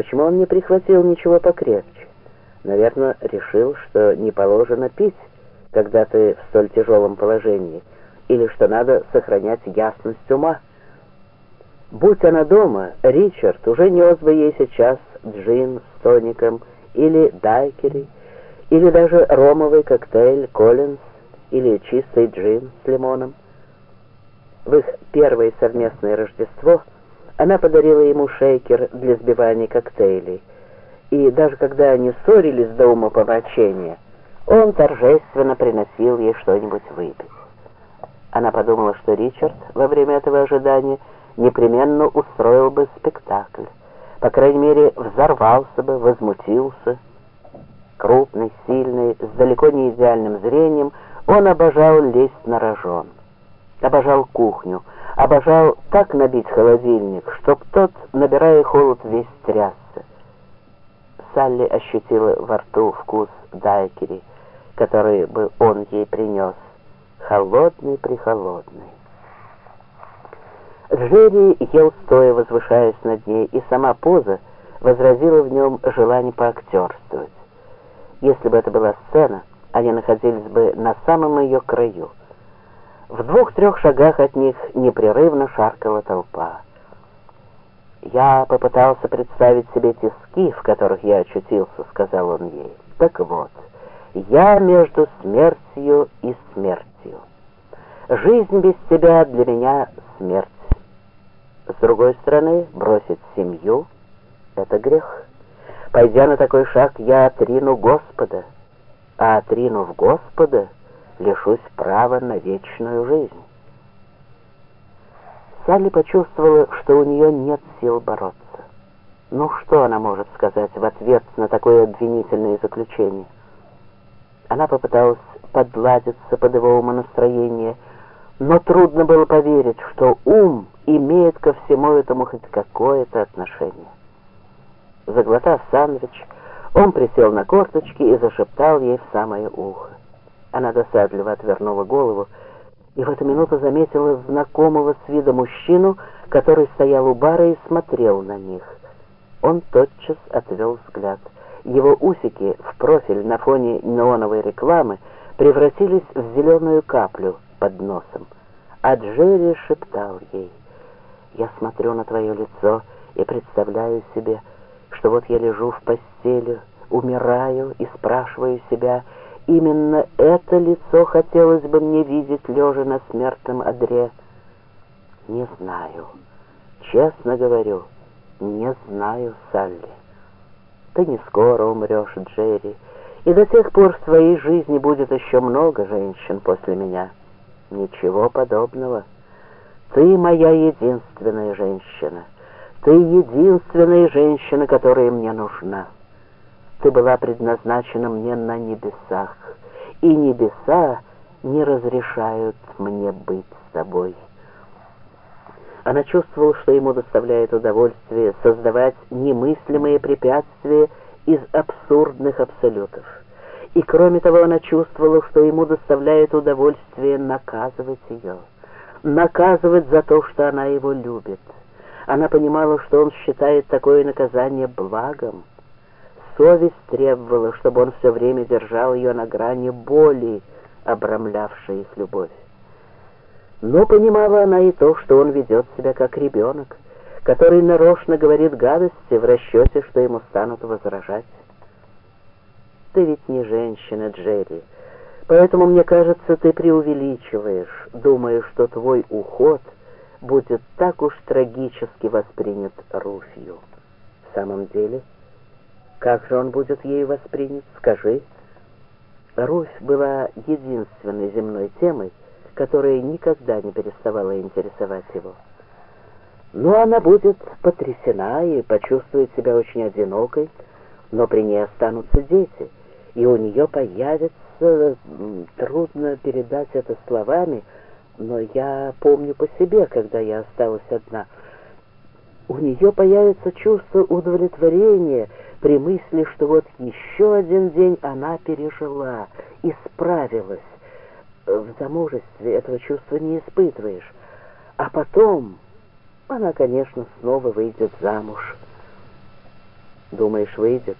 Почему он не прихватил ничего покрепче? Наверное, решил, что не положено пить, когда ты в столь тяжелом положении, или что надо сохранять ясность ума. Будь она дома, Ричард уже нес бы ей сейчас джин с тоником, или дайкери, или даже ромовый коктейль Коллинз, или чистый джин с лимоном. В их первое совместное Рождество она подарила ему шейкер для сбивания коктейлей, и даже когда они ссорились до умопомрачения, он торжественно приносил ей что-нибудь выпить. Она подумала, что Ричард во время этого ожидания непременно устроил бы спектакль, по крайней мере, взорвался бы, возмутился. Крупный, сильный, с далеко не идеальным зрением, он обожал лезть на рожон. Обожал кухню, обожал так набить холодильник, чтоб тот, набирая холод, весь трясся. Салли ощутила во рту вкус дайкери, который бы он ей принес, холодный-прихолодный. Джерри ел стоя, возвышаясь над ней, и сама поза возразила в нем желание поактерствовать. Если бы это была сцена, они находились бы на самом ее краю. В двух-трех шагах от них непрерывно шаркала толпа. «Я попытался представить себе тиски, в которых я очутился», — сказал он ей. «Так вот, я между смертью и смертью. Жизнь без тебя для меня смерть. С другой стороны, бросить семью — это грех. Пойдя на такой шаг, я отрину Господа, а отринув Господа, лишусь права на вечную жизнь. Салли почувствовала, что у нее нет сил бороться. Ну что она может сказать в ответ на такое обвинительное заключение? Она попыталась подладиться под его умонастроение, но трудно было поверить, что ум имеет ко всему этому хоть какое-то отношение. Заглотав сандвич, он присел на корточки и зашептал ей в самое ухо. Она досадливо отвернула голову и в эту минуту заметила знакомого с вида мужчину, который стоял у бара и смотрел на них. Он тотчас отвел взгляд. Его усики в профиль на фоне неоновой рекламы превратились в зеленую каплю под носом. А Джерри шептал ей, «Я смотрю на твое лицо и представляю себе, что вот я лежу в постели, умираю и спрашиваю себя, именно это лицо хотелось бы мне видеть, лежа на смертном одре. Не знаю, честно говорю, не знаю, Салли. Ты не скоро умрешь, Джерри, и до тех пор в своей жизни будет еще много женщин после меня. Ничего подобного. Ты моя единственная женщина. Ты единственная женщина, которая мне нужна. Ты была предназначена мне на небесах, и небеса не разрешают мне быть с тобой. Она чувствовала, что ему доставляет удовольствие создавать немыслимые препятствия из абсурдных абсолютов. И кроме того, она чувствовала, что ему доставляет удовольствие наказывать ее, наказывать за то, что она его любит. Она понимала, что он считает такое наказание благом. Совесть требовала, чтобы он все время держал ее на грани боли, обрамлявшей их любовь. Но понимала она и то, что он ведет себя как ребенок, который нарочно говорит гадости в расчете, что ему станут возражать. Ты ведь не женщина, Джерри, поэтому, мне кажется, ты преувеличиваешь, думая, что твой уход — будет так уж трагически воспринят Руфью. В самом деле, как же он будет ей воспринят, скажи? Руфь была единственной земной темой, которая никогда не переставала интересовать его. Но она будет потрясена и почувствует себя очень одинокой, но при ней останутся дети, и у нее появится, трудно передать это словами, но я помню по себе, когда я осталась одна. У нее появится чувство удовлетворения при мысли, что вот еще один день она пережила и справилась. В замужестве этого чувства не испытываешь. А потом она, конечно, снова выйдет замуж. Думаешь, выйдет?